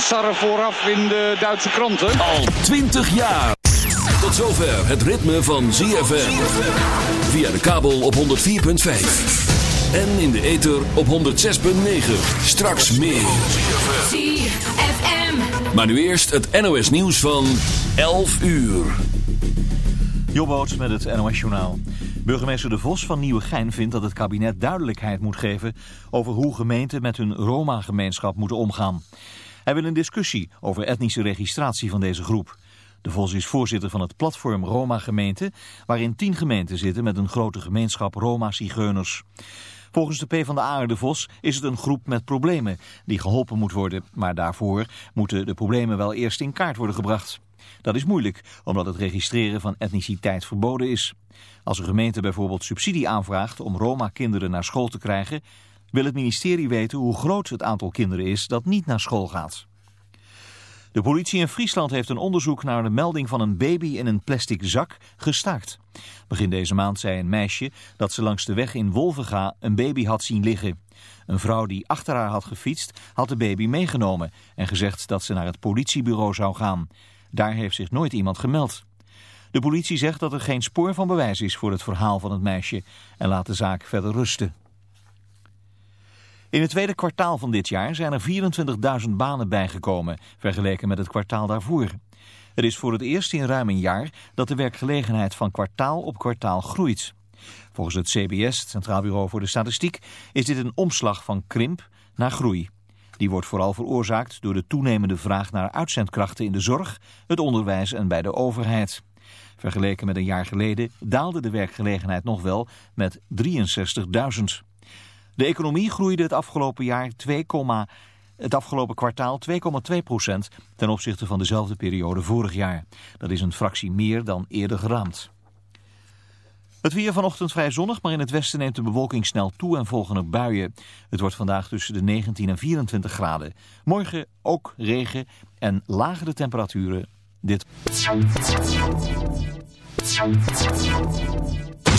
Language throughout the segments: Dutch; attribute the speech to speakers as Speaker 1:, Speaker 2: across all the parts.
Speaker 1: en sarren vooraf in de Duitse kranten.
Speaker 2: Al 20 jaar. Tot zover het ritme van ZFM. Via de kabel op 104.5. En in de ether op 106.9. Straks meer.
Speaker 3: ZFM.
Speaker 2: Maar nu eerst het NOS nieuws van 11 uur.
Speaker 4: Jobboot met het NOS-journaal. Burgemeester De Vos van Nieuwegein vindt dat het kabinet duidelijkheid moet geven over hoe gemeenten met hun Roma-gemeenschap moeten omgaan. Hij wil een discussie over etnische registratie van deze groep. De Vos is voorzitter van het platform Roma-gemeente, waarin tien gemeenten zitten met een grote gemeenschap Roma-zigeuners. Volgens de PvdA De Vos is het een groep met problemen die geholpen moet worden, maar daarvoor moeten de problemen wel eerst in kaart worden gebracht. Dat is moeilijk, omdat het registreren van etniciteit verboden is. Als een gemeente bijvoorbeeld subsidie aanvraagt om Roma-kinderen naar school te krijgen, wil het ministerie weten hoe groot het aantal kinderen is dat niet naar school gaat. De politie in Friesland heeft een onderzoek naar de melding van een baby in een plastic zak gestaakt. Begin deze maand zei een meisje dat ze langs de weg in Wolvenga een baby had zien liggen. Een vrouw die achter haar had gefietst had de baby meegenomen en gezegd dat ze naar het politiebureau zou gaan. Daar heeft zich nooit iemand gemeld. De politie zegt dat er geen spoor van bewijs is voor het verhaal van het meisje en laat de zaak verder rusten. In het tweede kwartaal van dit jaar zijn er 24.000 banen bijgekomen, vergeleken met het kwartaal daarvoor. Het is voor het eerst in ruim een jaar dat de werkgelegenheid van kwartaal op kwartaal groeit. Volgens het CBS, Centraal Bureau voor de Statistiek, is dit een omslag van krimp naar groei. Die wordt vooral veroorzaakt door de toenemende vraag naar uitzendkrachten in de zorg, het onderwijs en bij de overheid. Vergeleken met een jaar geleden daalde de werkgelegenheid nog wel met 63.000. De economie groeide het afgelopen jaar 2, het afgelopen kwartaal 2,2 procent ten opzichte van dezelfde periode vorig jaar. Dat is een fractie meer dan eerder geraamd. Het weer vanochtend vrij zonnig, maar in het westen neemt de bewolking snel toe en volgen er buien. Het wordt vandaag tussen de 19 en 24 graden. Morgen ook regen en lagere temperaturen. Dit.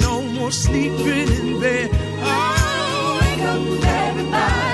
Speaker 5: no more sleeping in bed. I
Speaker 6: wake up everybody.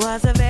Speaker 7: Was a very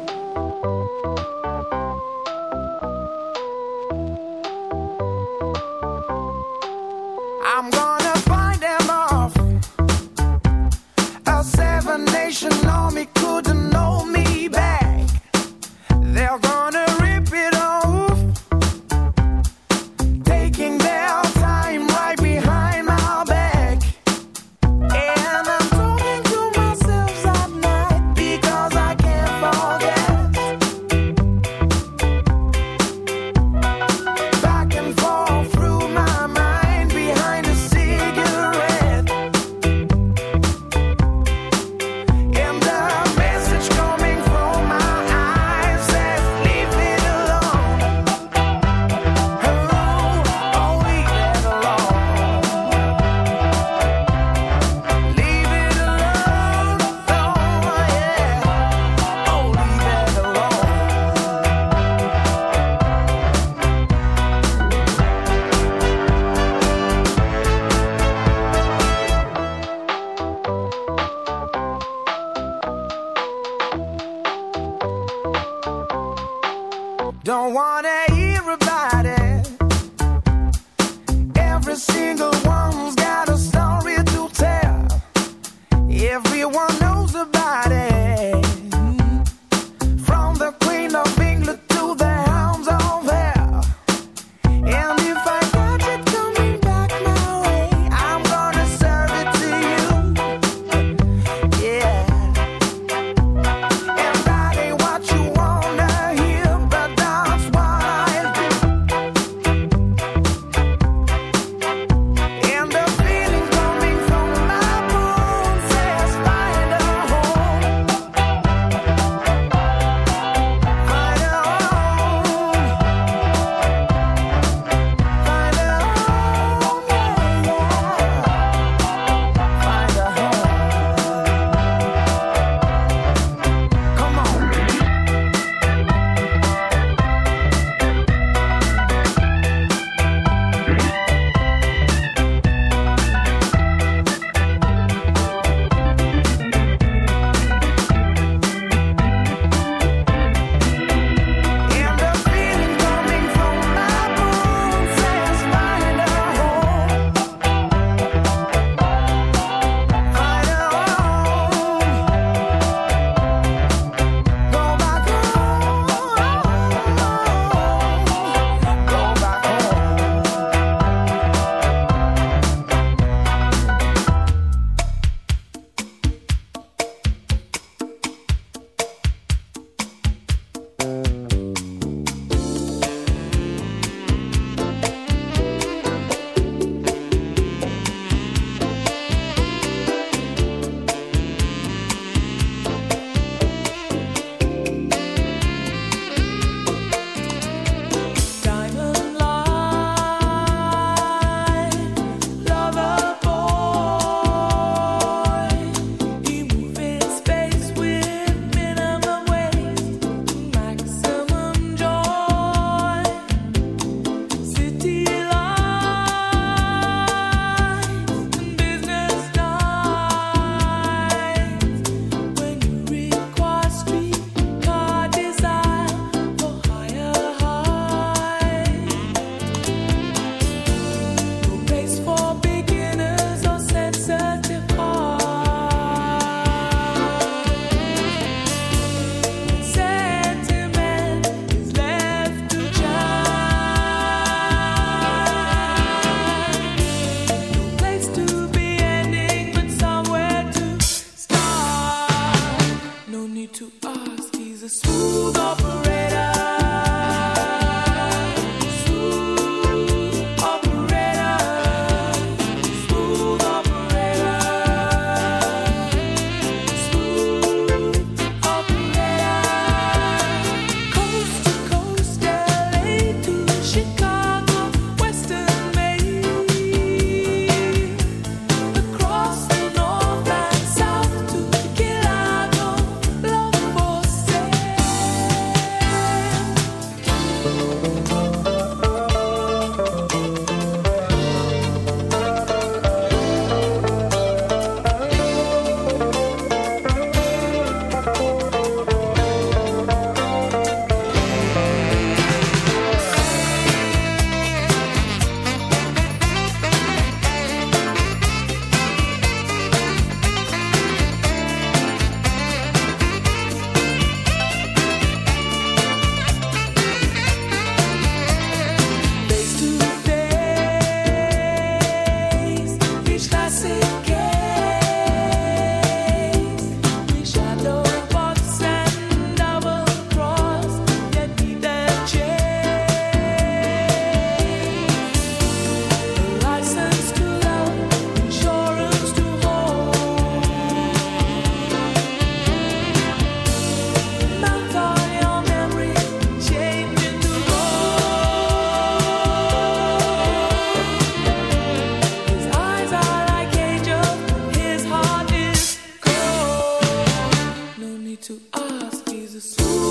Speaker 8: to ask
Speaker 5: Jesus.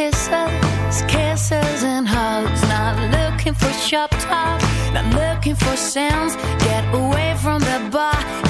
Speaker 9: kisses, kisses and hugs. Not looking for shop talk, not looking for sounds. Get away from the bar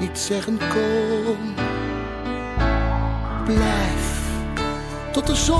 Speaker 10: niet zeggen kon. Blijf tot de zon.